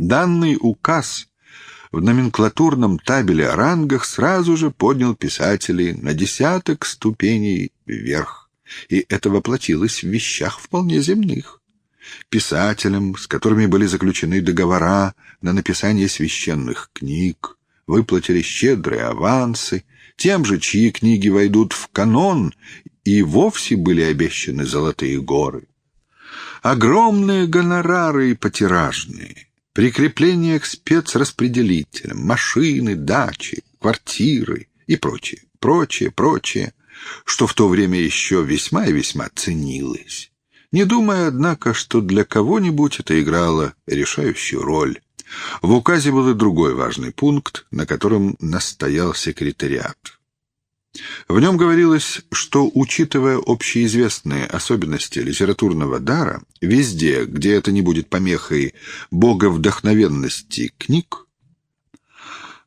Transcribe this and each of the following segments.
Данный указ в номенклатурном табеле о рангах сразу же поднял писателей на десяток ступеней вверх, и это воплотилось в вещах вполне земных. Писателям, с которыми были заключены договора на написание священных книг, выплатили щедрые авансы, тем же, чьи книги войдут в канон, и вовсе были обещаны золотые горы. Огромные гонорары и потиражные, прикрепление к спецраспределителям, машины, дачи, квартиры и прочее, прочее, прочее, что в то время еще весьма и весьма ценилось. Не думая, однако, что для кого-нибудь это играло решающую роль. В указе был и другой важный пункт, на котором настоял секретариат. В нем говорилось, что, учитывая общеизвестные особенности литературного дара, везде, где это не будет помехой боговдохновенности книг,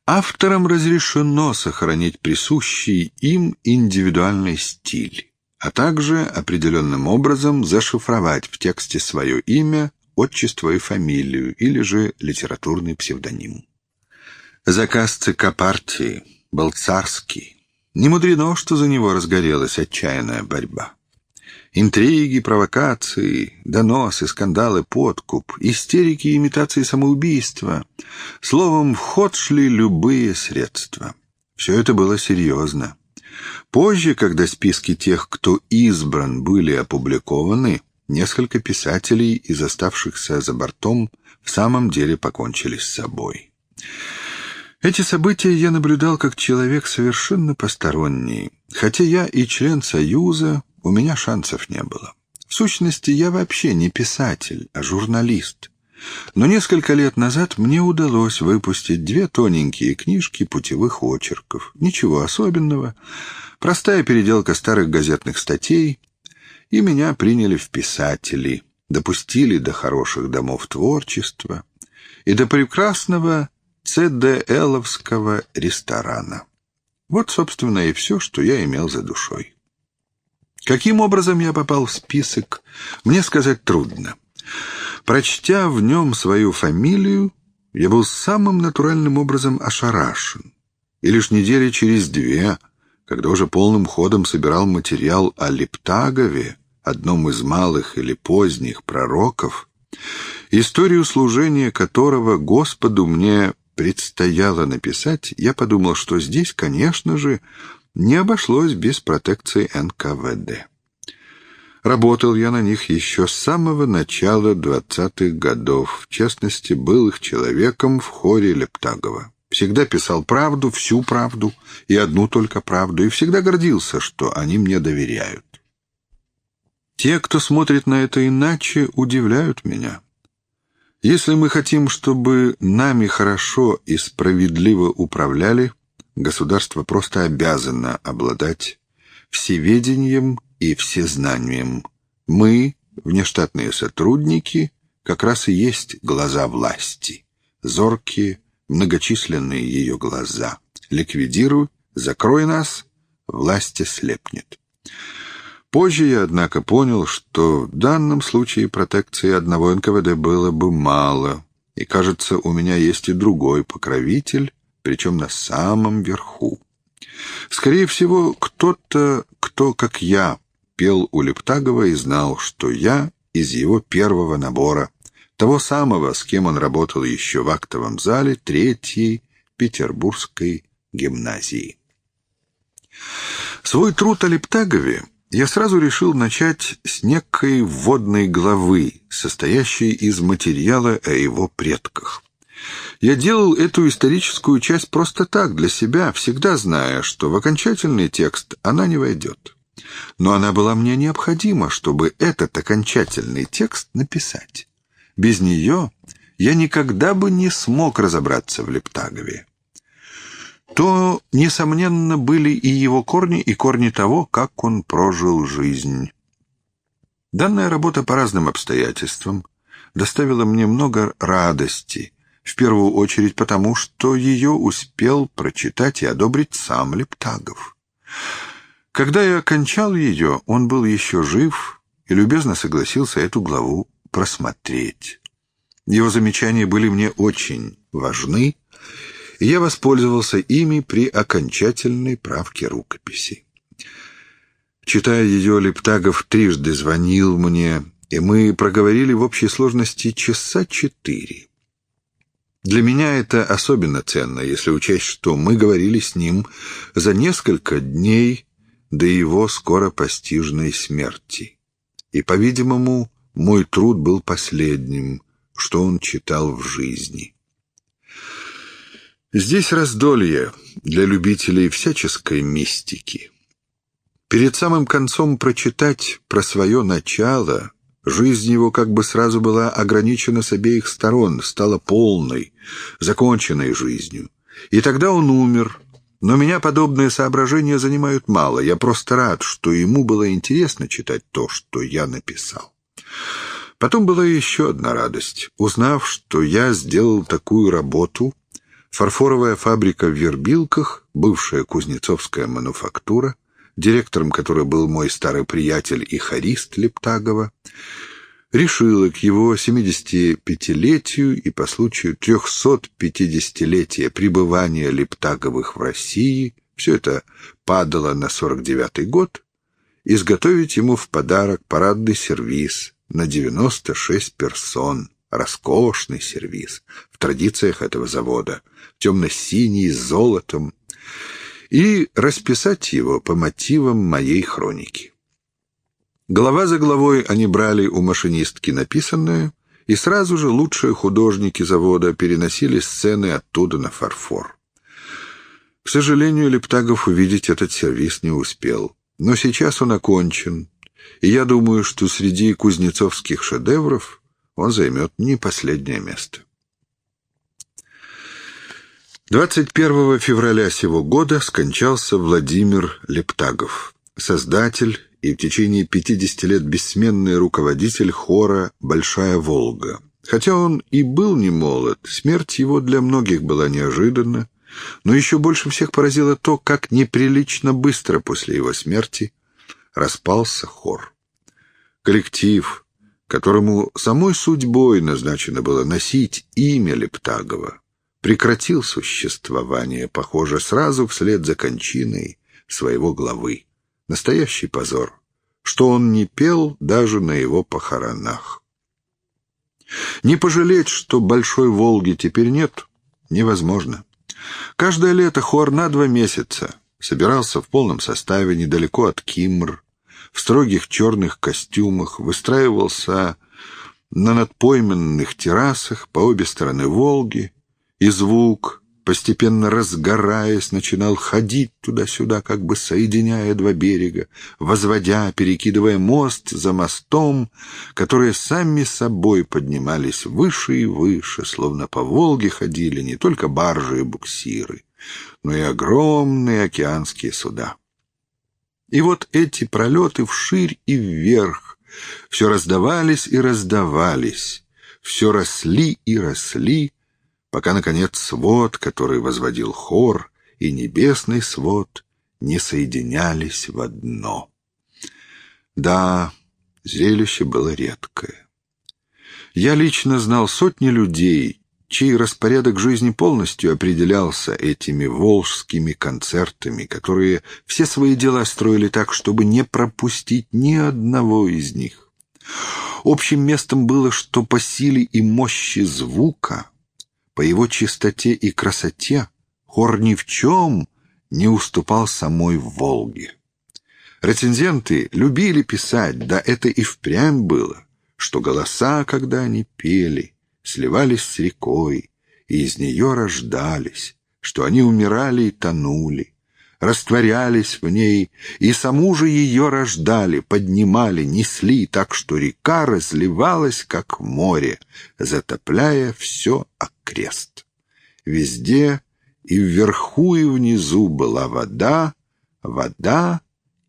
авторам разрешено сохранить присущий им индивидуальный стиль, а также определенным образом зашифровать в тексте свое имя, отчество и фамилию, или же литературный псевдоним. Заказ ЦК партии был царский, не мудрено, что за него разгорелась отчаянная борьба. Интриги, провокации, доносы, скандалы, подкуп, истерики и имитации самоубийства. Словом, в ход шли любые средства. Все это было серьезно. Позже, когда списки тех, кто избран, были опубликованы, несколько писателей из оставшихся за бортом в самом деле покончили с собой. Эти события я наблюдал как человек совершенно посторонний. Хотя я и член Союза, у меня шансов не было. В сущности, я вообще не писатель, а журналист. Но несколько лет назад мне удалось выпустить две тоненькие книжки путевых очерков. Ничего особенного. Простая переделка старых газетных статей. И меня приняли в писатели. Допустили до хороших домов творчества. И до прекрасного ЦДЛовского ресторана. Вот, собственно, и все, что я имел за душой. Каким образом я попал в список, мне сказать трудно. Прочтя в нем свою фамилию, я был самым натуральным образом ошарашен. И лишь недели через две, когда уже полным ходом собирал материал о Лептагове, одном из малых или поздних пророков, историю служения которого Господу мне предстояло написать, я подумал, что здесь, конечно же, не обошлось без протекции НКВД. Работал я на них еще с самого начала двадцатых годов, в частности, был их человеком в хоре Лептагова. Всегда писал правду, всю правду и одну только правду, и всегда гордился, что они мне доверяют. Те, кто смотрит на это иначе, удивляют меня. Если мы хотим, чтобы нами хорошо и справедливо управляли, государство просто обязано обладать всеведением и всезнанием. Мы, внештатные сотрудники, как раз и есть глаза власти, зоркие, многочисленные ее глаза. Ликвидируй, закрой нас, власти слепнет. Позже я, однако, понял, что в данном случае протекции одного НКВД было бы мало, и, кажется, у меня есть и другой покровитель, причем на самом верху. Скорее всего, кто-то, кто, как я, пел у Лептагова и знал, что я из его первого набора, того самого, с кем он работал еще в актовом зале Третьей Петербургской гимназии. Свой труд о Лептагове я сразу решил начать с некой вводной главы, состоящей из материала о его предках. Я делал эту историческую часть просто так, для себя, всегда зная, что в окончательный текст она не войдет. Но она была мне необходима, чтобы этот окончательный текст написать. Без нее я никогда бы не смог разобраться в Лептагове то, несомненно, были и его корни, и корни того, как он прожил жизнь. Данная работа по разным обстоятельствам доставила мне много радости, в первую очередь потому, что ее успел прочитать и одобрить сам Лептагов. Когда я окончал ее, он был еще жив и любезно согласился эту главу просмотреть. Его замечания были мне очень важны, и я воспользовался ими при окончательной правке рукописи. Читая ее, Лептагов трижды звонил мне, и мы проговорили в общей сложности часа четыре. Для меня это особенно ценно, если учесть, что мы говорили с ним за несколько дней до его скоро постижной смерти. И, по-видимому, мой труд был последним, что он читал в жизни. Здесь раздолье для любителей всяческой мистики. Перед самым концом прочитать про свое начало Жизнь его как бы сразу была ограничена с обеих сторон, стала полной, законченной жизнью. И тогда он умер. Но меня подобные соображения занимают мало. Я просто рад, что ему было интересно читать то, что я написал. Потом была еще одна радость. Узнав, что я сделал такую работу, фарфоровая фабрика в Вербилках, бывшая кузнецовская мануфактура, директором которой был мой старый приятель и хорист Лептагова, решила к его 75-летию и по случаю 350-летия пребывания Лептаговых в России, все это падало на 49-й год, изготовить ему в подарок парадный сервиз на 96 персон, роскошный сервиз в традициях этого завода, темно-синий, с золотом, и расписать его по мотивам моей хроники. Глава за главой они брали у машинистки написанное, и сразу же лучшие художники завода переносили сцены оттуда на фарфор. К сожалению, Лептагов увидеть этот сервис не успел, но сейчас он окончен, и я думаю, что среди кузнецовских шедевров он займет не последнее место. 21 февраля сего года скончался Владимир Лептагов, создатель и в течение 50 лет бессменный руководитель хора «Большая Волга». Хотя он и был не молод, смерть его для многих была неожиданна, но еще больше всех поразило то, как неприлично быстро после его смерти распался хор. Коллектив, которому самой судьбой назначено было носить имя Лептагова, прекратил существование, похоже, сразу вслед за кончиной своего главы. Настоящий позор, что он не пел даже на его похоронах. Не пожалеть, что Большой Волги теперь нет, невозможно. Каждое лето хор на два месяца собирался в полном составе недалеко от Кимр, в строгих черных костюмах, выстраивался на надпойменных террасах по обе стороны Волги, и звук, постепенно разгораясь, начинал ходить туда-сюда, как бы соединяя два берега, возводя, перекидывая мост за мостом, которые сами собой поднимались выше и выше, словно по Волге ходили не только баржи и буксиры, но и огромные океанские суда. И вот эти пролеты вширь и вверх все раздавались и раздавались, все росли и росли, пока, наконец, свод, который возводил хор, и небесный свод не соединялись в одно. Да, зрелище было редкое. Я лично знал сотни людей, чей распорядок жизни полностью определялся этими волжскими концертами, которые все свои дела строили так, чтобы не пропустить ни одного из них. Общим местом было, что по силе и мощи звука по его чистоте и красоте хор ни в чем не уступал самой Волге. Рецензенты любили писать, да это и впрямь было, что голоса, когда они пели, сливались с рекой, и из нее рождались, что они умирали и тонули, растворялись в ней, и саму же ее рождали, поднимали, несли, так что река разливалась, как море, затопляя все окрест. Везде и вверху, и внизу была вода, вода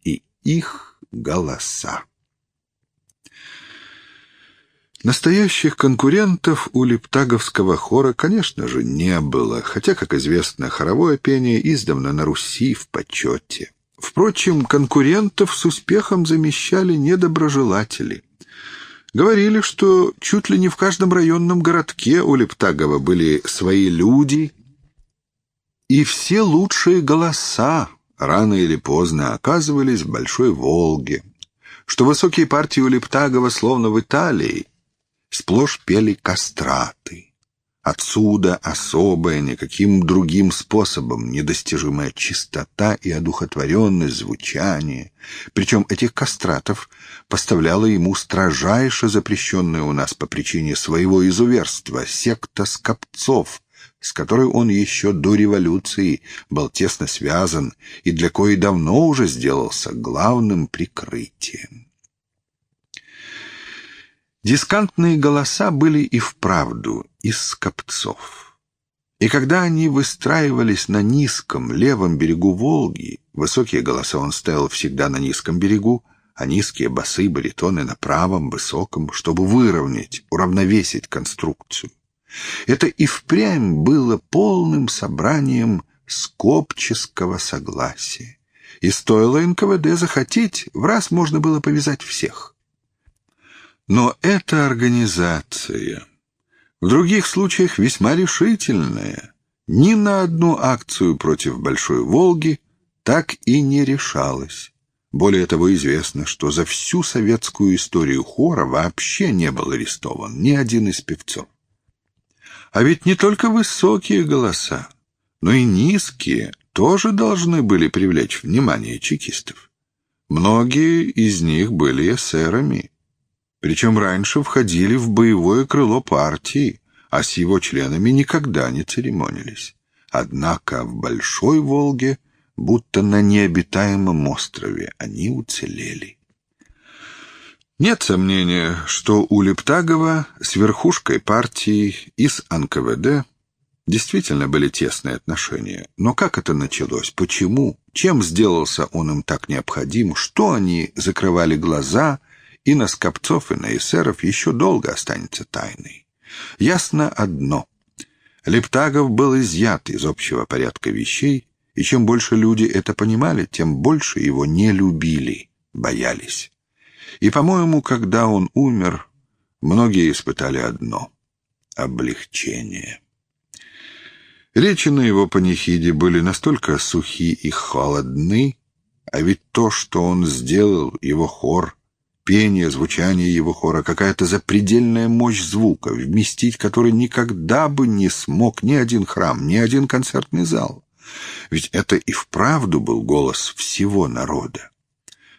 и их голоса. Настоящих конкурентов у лептаговского хора, конечно же, не было, хотя, как известно, хоровое пение издавна на Руси в почете. Впрочем, конкурентов с успехом замещали недоброжелатели. Говорили, что чуть ли не в каждом районном городке у Лептагова были свои люди, и все лучшие голоса рано или поздно оказывались в Большой Волге, что высокие партии у Лептагова, словно в Италии, сплошь пели кастраты. Отсюда особая, никаким другим способом недостижимая чистота и одухотворенность звучания. Причем этих кастратов поставляла ему строжайше запрещенная у нас по причине своего изуверства секта скопцов, с которой он еще до революции был тесно связан и для коей давно уже сделался главным прикрытием. Дискантные голоса были и вправду из скопцов. И когда они выстраивались на низком левом берегу Волги, высокие голоса он ставил всегда на низком берегу, а низкие басы, баритоны на правом, высоком, чтобы выровнять, уравновесить конструкцию. Это и впрямь было полным собранием скопческого согласия. И стоило НКВД захотеть, в раз можно было повязать всех. Но эта организация в других случаях весьма решительная. Ни на одну акцию против Большой Волги так и не решалась. Более того, известно, что за всю советскую историю хора вообще не был арестован ни один из певцов. А ведь не только высокие голоса, но и низкие тоже должны были привлечь внимание чекистов. Многие из них были эсерами, причем раньше входили в боевое крыло партии, а с его членами никогда не церемонились. Однако в Большой Волге, будто на необитаемом острове, они уцелели. Нет сомнения, что у Лептагова с верхушкой партии и с НКВД действительно были тесные отношения. Но как это началось? Почему? Чем сделался он им так необходим? Что они закрывали глаза – и на скопцов, и на эсеров еще долго останется тайной. Ясно одно. Лептагов был изъят из общего порядка вещей, и чем больше люди это понимали, тем больше его не любили, боялись. И, по-моему, когда он умер, многие испытали одно — облегчение. Речи на его панихиде были настолько сухи и холодны, а ведь то, что он сделал, его хор — пение, звучание его хора, какая-то запредельная мощь звука, вместить который никогда бы не смог ни один храм, ни один концертный зал. Ведь это и вправду был голос всего народа.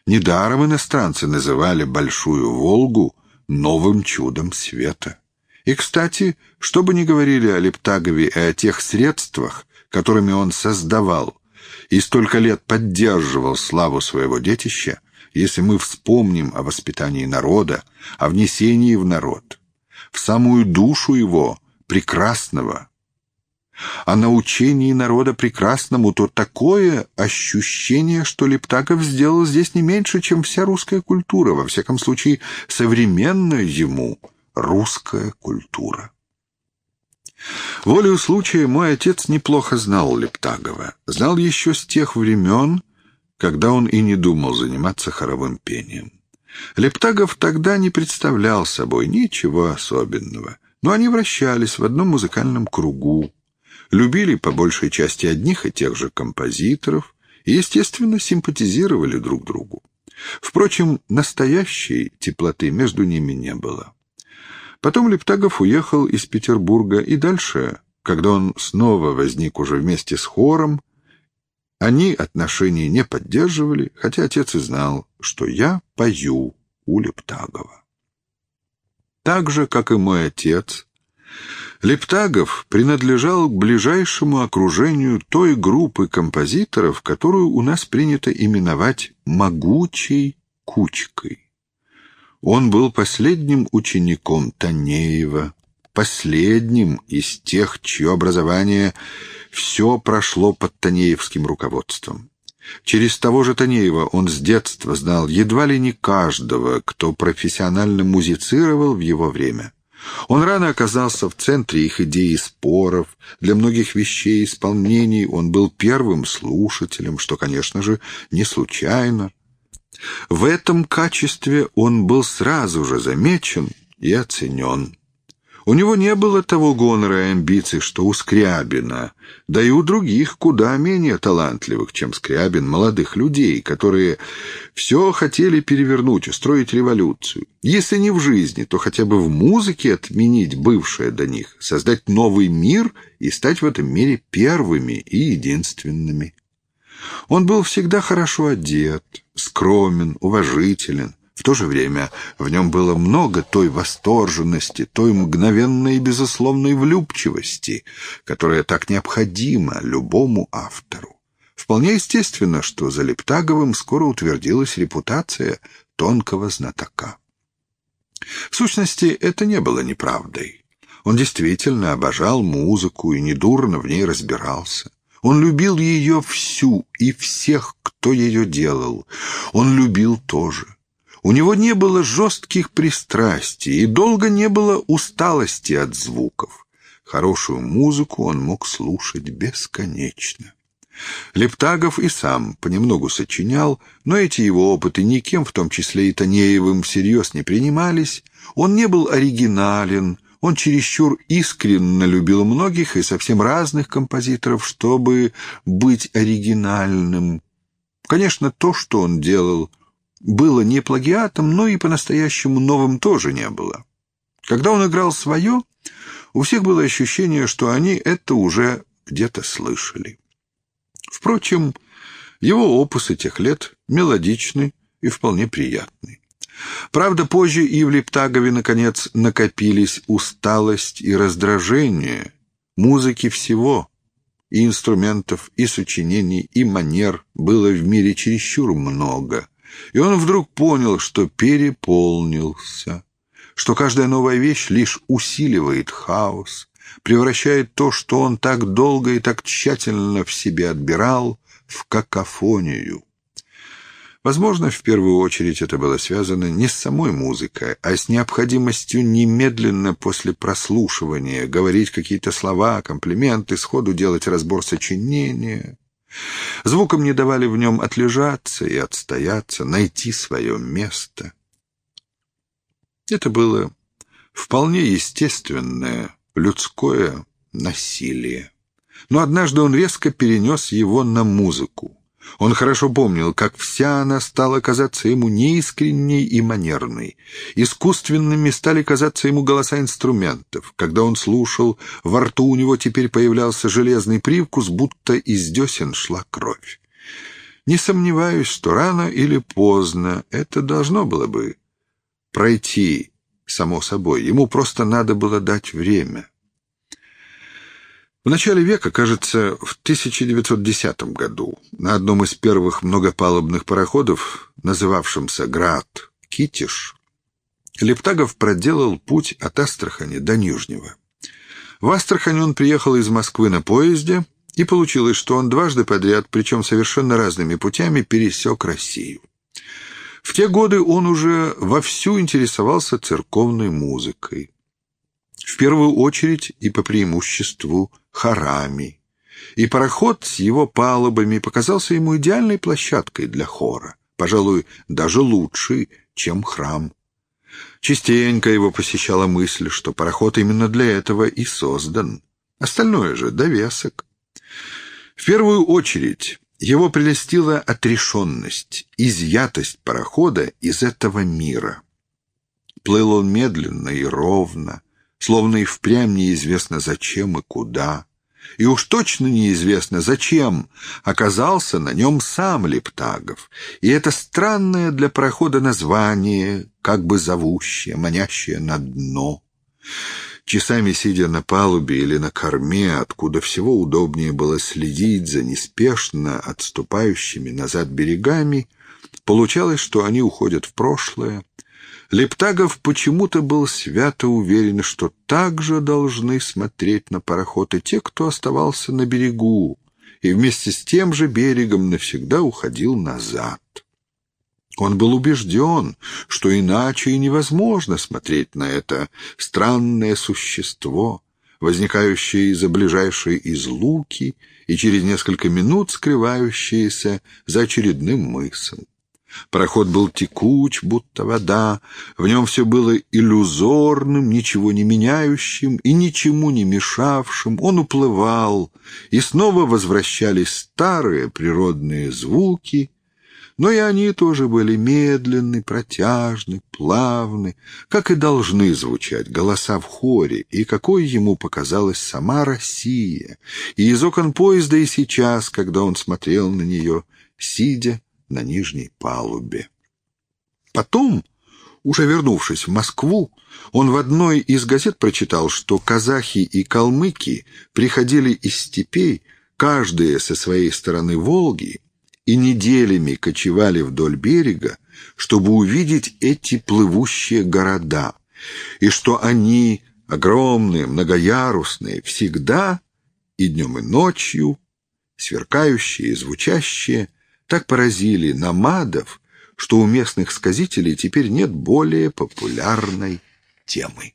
Недаром иностранцы называли Большую Волгу новым чудом света. И, кстати, что бы ни говорили о Лептагове и о тех средствах, которыми он создавал и столько лет поддерживал славу своего детища, если мы вспомним о воспитании народа, о внесении в народ, в самую душу его, прекрасного, о научении народа прекрасному, то такое ощущение, что Лептаков сделал здесь не меньше, чем вся русская культура, во всяком случае, современная ему русская культура. Волею случая мой отец неплохо знал Лептагова, знал еще с тех времен, когда он и не думал заниматься хоровым пением. Лептагов тогда не представлял собой ничего особенного, но они вращались в одном музыкальном кругу, любили по большей части одних и тех же композиторов и, естественно, симпатизировали друг другу. Впрочем, настоящей теплоты между ними не было. Потом Лептагов уехал из Петербурга и дальше, когда он снова возник уже вместе с хором, они отношений не поддерживали, хотя отец и знал, что я пою у Лептагова. Так же, как и мой отец, Лептагов принадлежал к ближайшему окружению той группы композиторов, которую у нас принято именовать «могучей кучкой». Он был последним учеником Танеева, последним из тех, чье образование все прошло под Танеевским руководством. Через того же Танеева он с детства знал едва ли не каждого, кто профессионально музицировал в его время. Он рано оказался в центре их идей и споров. Для многих вещей и исполнений он был первым слушателем, что, конечно же, не случайно. В этом качестве он был сразу же замечен и оценен. У него не было того гонора и амбиций, что у Скрябина, да и у других куда менее талантливых, чем Скрябин, молодых людей, которые все хотели перевернуть, устроить революцию. Если не в жизни, то хотя бы в музыке отменить бывшее до них, создать новый мир и стать в этом мире первыми и единственными. Он был всегда хорошо одет, скромен, уважителен, в то же время в нем было много той восторженности, той мгновенной и безусловной влюбчивости, которая так необходима любому автору. Вполне естественно, что за Лептаговым скоро утвердилась репутация тонкого знатока. В сущности, это не было неправдой. Он действительно обожал музыку и недурно в ней разбирался. Он любил ее всю и всех, кто ее делал. Он любил тоже. У него не было жестких пристрастий и долго не было усталости от звуков. Хорошую музыку он мог слушать бесконечно. Лептагов и сам понемногу сочинял, но эти его опыты никем, в том числе и Танеевым, всерьез не принимались. Он не был оригинален, он чересчур искренне любил многих и совсем разных композиторов, чтобы быть оригинальным. Конечно, то, что он делал – было не плагиатом, но и по-настоящему новым тоже не было. Когда он играл свое, у всех было ощущение, что они это уже где-то слышали. Впрочем, его опусы тех лет мелодичны и вполне приятны. Правда, позже и в Лептагове, наконец, накопились усталость и раздражение. Музыки всего, и инструментов, и сочинений, и манер было в мире чересчур много — и он вдруг понял, что переполнился, что каждая новая вещь лишь усиливает хаос, превращает то, что он так долго и так тщательно в себе отбирал, в какофонию. Возможно, в первую очередь это было связано не с самой музыкой, а с необходимостью немедленно после прослушивания говорить какие-то слова, комплименты, сходу делать разбор сочинения. Звукам не давали в нем отлежаться и отстояться, найти свое место. Это было вполне естественное людское насилие. Но однажды он резко перенес его на музыку. Он хорошо помнил, как вся она стала казаться ему неискренней и манерной. Искусственными стали казаться ему голоса инструментов. Когда он слушал, во рту у него теперь появлялся железный привкус, будто из десен шла кровь. Не сомневаюсь, что рано или поздно это должно было бы пройти само собой. Ему просто надо было дать время. В начале века, кажется, в 1910 году, на одном из первых многопалубных пароходов, называвшемся «Град Китиш», Лептагов проделал путь от Астрахани до Нижнего. В Астрахань он приехал из Москвы на поезде, и получилось, что он дважды подряд, причем совершенно разными путями, пересек Россию. В те годы он уже вовсю интересовался церковной музыкой. В первую очередь и по преимуществу хорами. И пароход с его палубами показался ему идеальной площадкой для хора, пожалуй, даже лучшей, чем храм. Частенько его посещала мысль, что пароход именно для этого и создан. Остальное же — довесок. В первую очередь его прелестила отрешенность, изъятость парохода из этого мира. Плыл он медленно и ровно, словно и впрямь неизвестно зачем и куда. И уж точно неизвестно, зачем оказался на нем сам Лептагов. И это странное для прохода название, как бы зовущее, манящее на дно. Часами сидя на палубе или на корме, откуда всего удобнее было следить за неспешно отступающими назад берегами, получалось, что они уходят в прошлое, Лептагов почему-то был свято уверен, что так же должны смотреть на пароход и те, кто оставался на берегу, и вместе с тем же берегом навсегда уходил назад. Он был убежден, что иначе и невозможно смотреть на это странное существо, возникающее из-за ближайшей излуки и через несколько минут скрывающееся за очередным мысом. Пароход был текуч, будто вода, в нем все было иллюзорным, ничего не меняющим и ничему не мешавшим. Он уплывал, и снова возвращались старые природные звуки, но и они тоже были медленны, протяжны, плавны, как и должны звучать голоса в хоре, и какой ему показалась сама Россия, и из окон поезда и сейчас, когда он смотрел на нее, сидя на нижней палубе. Потом, уже вернувшись в Москву, он в одной из газет прочитал, что казахи и калмыки приходили из степей, каждые со своей стороны Волги, и неделями кочевали вдоль берега, чтобы увидеть эти плывущие города, и что они, огромные, многоярусные, всегда, и днем и ночью, сверкающие и звучащие, так поразили намадов, что у местных сказителей теперь нет более популярной темы.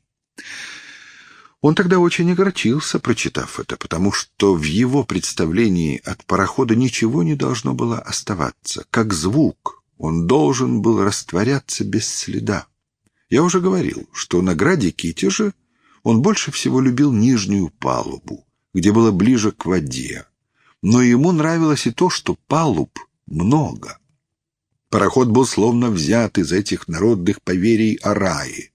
Он тогда очень огорчился, прочитав это, потому что в его представлении от парохода ничего не должно было оставаться. Как звук он должен был растворяться без следа. Я уже говорил, что на граде Китежа он больше всего любил нижнюю палубу, где было ближе к воде. Но ему нравилось и то, что палуб много. Пароход был словно взят из этих народных поверий о рае.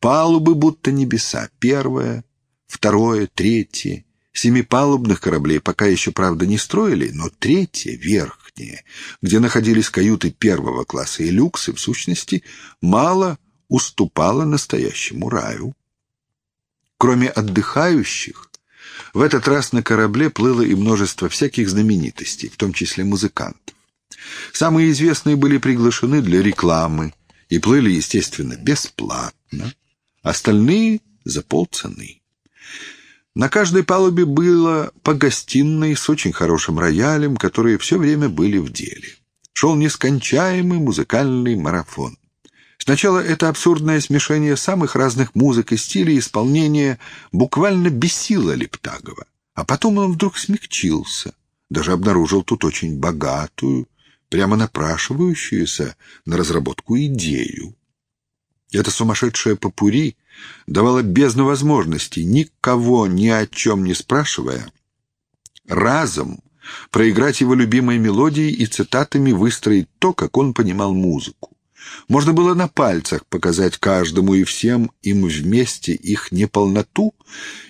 Палубы будто небеса. Первое, второе, третье. Семипалубных кораблей пока еще, правда, не строили, но третье, верхнее, где находились каюты первого класса и люксы, в сущности, мало уступало настоящему раю. Кроме отдыхающих, в этот раз на корабле плыло и множество всяких знаменитостей, в том числе музыкантов. Самые известные были приглашены для рекламы и плыли, естественно, бесплатно остальные — за полцены. На каждой палубе было по гостиной с очень хорошим роялем, которые все время были в деле. Шел нескончаемый музыкальный марафон. Сначала это абсурдное смешение самых разных музык и стилей исполнения буквально бесило Лептагова, а потом он вдруг смягчился, даже обнаружил тут очень богатую, прямо напрашивающуюся на разработку идею. Эта сумасшедшая попури давала бездну возможностей, никого ни о чем не спрашивая, разом проиграть его любимой мелодией и цитатами выстроить то, как он понимал музыку. Можно было на пальцах показать каждому и всем им вместе их неполноту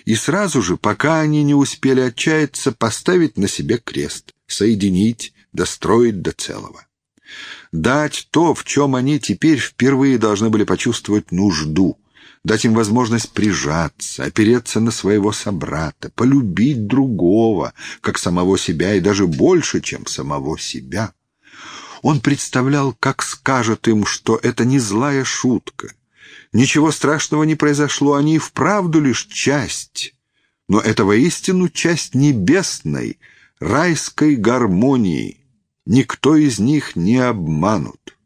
и сразу же, пока они не успели отчаяться, поставить на себе крест, соединить, достроить до целого дать то, в чем они теперь впервые должны были почувствовать нужду, дать им возможность прижаться, опереться на своего собрата, полюбить другого, как самого себя и даже больше, чем самого себя. Он представлял, как скажет им, что это не злая шутка. Ничего страшного не произошло, они вправду лишь часть. Но это воистину часть небесной, райской гармонии, Никто из них не обманут.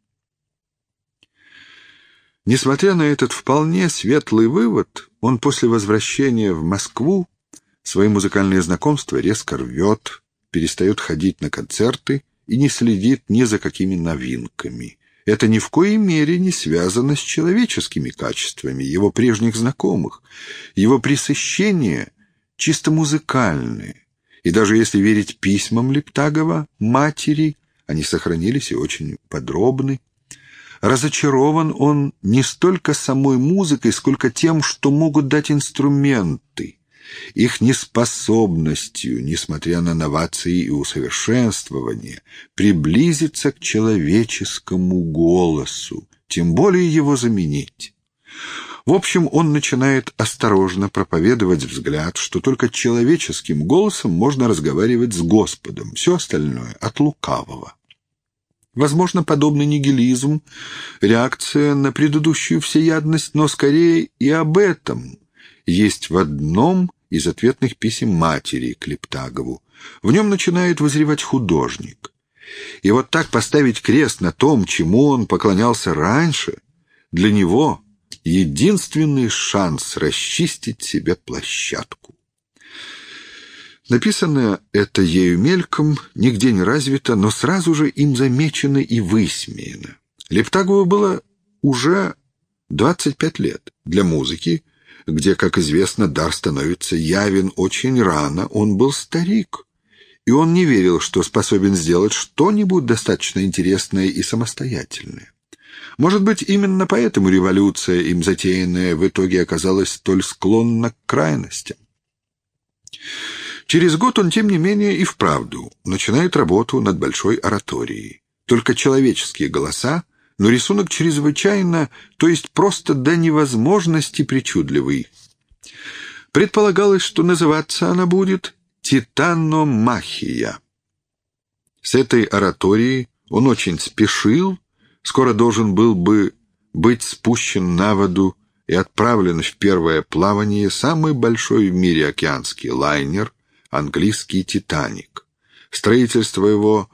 Несмотря на этот вполне светлый вывод, он после возвращения в Москву свои музыкальные знакомства резко рвет, перестает ходить на концерты и не следит ни за какими новинками. Это ни в коей мере не связано с человеческими качествами его прежних знакомых. Его пресыщение чисто музыкальное, и даже если верить письмам Лептагова, матери, они сохранились и очень подробны, разочарован он не столько самой музыкой, сколько тем, что могут дать инструменты, их неспособностью, несмотря на новации и усовершенствование, приблизиться к человеческому голосу, тем более его заменить. В общем, он начинает осторожно проповедовать взгляд, что только человеческим голосом можно разговаривать с Господом, все остальное от лукавого. Возможно, подобный нигилизм — реакция на предыдущую всеядность, но скорее и об этом есть в одном из ответных писем матери к Лептагову. В нем начинает возревать художник. И вот так поставить крест на том, чему он поклонялся раньше, для него — единственный шанс расчистить себе площадку. Написано это ею мельком, нигде не развито, но сразу же им замечено и высмеяно. Лептагову было уже 25 лет. Для музыки, где, как известно, дар становится явен очень рано, он был старик, и он не верил, что способен сделать что-нибудь достаточно интересное и самостоятельное. Может быть, именно поэтому революция, им затеянная, в итоге оказалась столь склонна к крайностям. Через год он, тем не менее, и вправду начинает работу над большой ораторией. Только человеческие голоса, но рисунок чрезвычайно, то есть просто до невозможности причудливый. Предполагалось, что называться она будет «Титаномахия». С этой ораторией он очень спешил, скоро должен был бы быть спущен на воду и отправлен в первое плавание самый большой в мире океанский лайнер английский «Титаник». Строительство его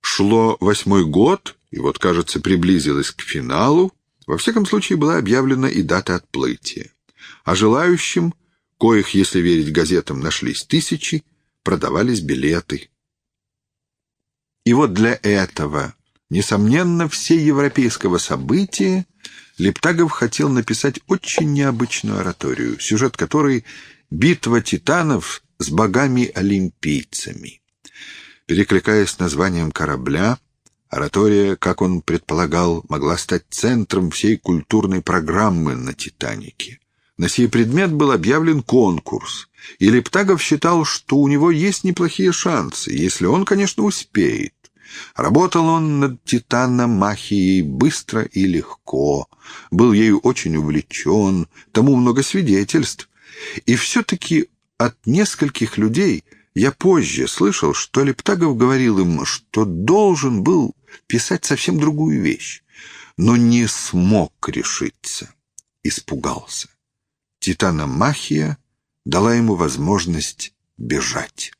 шло восьмой год, и вот, кажется, приблизилось к финалу. Во всяком случае, была объявлена и дата отплытия. А желающим, коих, если верить газетам, нашлись тысячи, продавались билеты. И вот для этого, несомненно, всеевропейского события Лептагов хотел написать очень необычную ораторию, сюжет которой «Битва титанов» с богами-олимпийцами. Перекликаясь названием корабля, оратория, как он предполагал, могла стать центром всей культурной программы на «Титанике». На сей предмет был объявлен конкурс, и Лептагов считал, что у него есть неплохие шансы, если он, конечно, успеет. Работал он над Титаном Махией быстро и легко, был ею очень увлечен, тому много свидетельств. И все-таки от нескольких людей я позже слышал, что Лептагов говорил им, что должен был писать совсем другую вещь, но не смог решиться, испугался. Титаномахия дала ему возможность бежать.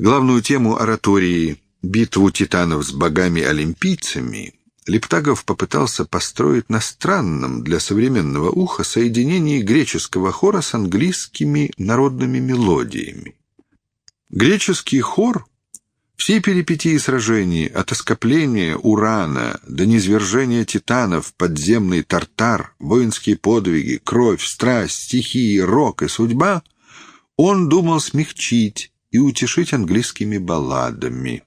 Главную тему оратории «Битву титанов с богами-олимпийцами» Лептагов попытался построить на странном для современного уха соединении греческого хора с английскими народными мелодиями. Греческий хор все перипетии сражений, от оскопления Урана до низвержения титанов, подземный тартар, воинские подвиги, кровь, страсть, стихии, рок и судьба, он думал смягчить и утешить английскими балладами.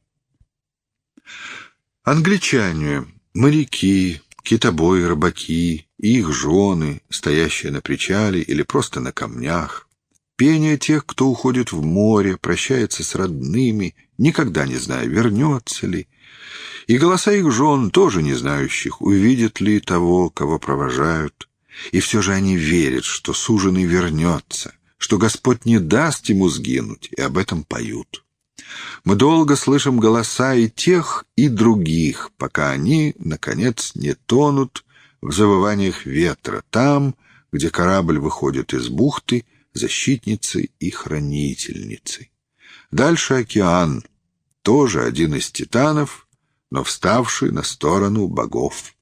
Англичане Моряки, китобои, рыбаки, их жены, стоящие на причале или просто на камнях, пение тех, кто уходит в море, прощается с родными, никогда не зная, вернется ли, и голоса их жен, тоже не знающих, увидят ли того, кого провожают, и все же они верят, что суженый вернется, что Господь не даст ему сгинуть, и об этом поют. Мы долго слышим голоса и тех, и других, пока они, наконец, не тонут в завываниях ветра, там, где корабль выходит из бухты, защитницей и хранительницей. Дальше океан, тоже один из титанов, но вставший на сторону богов.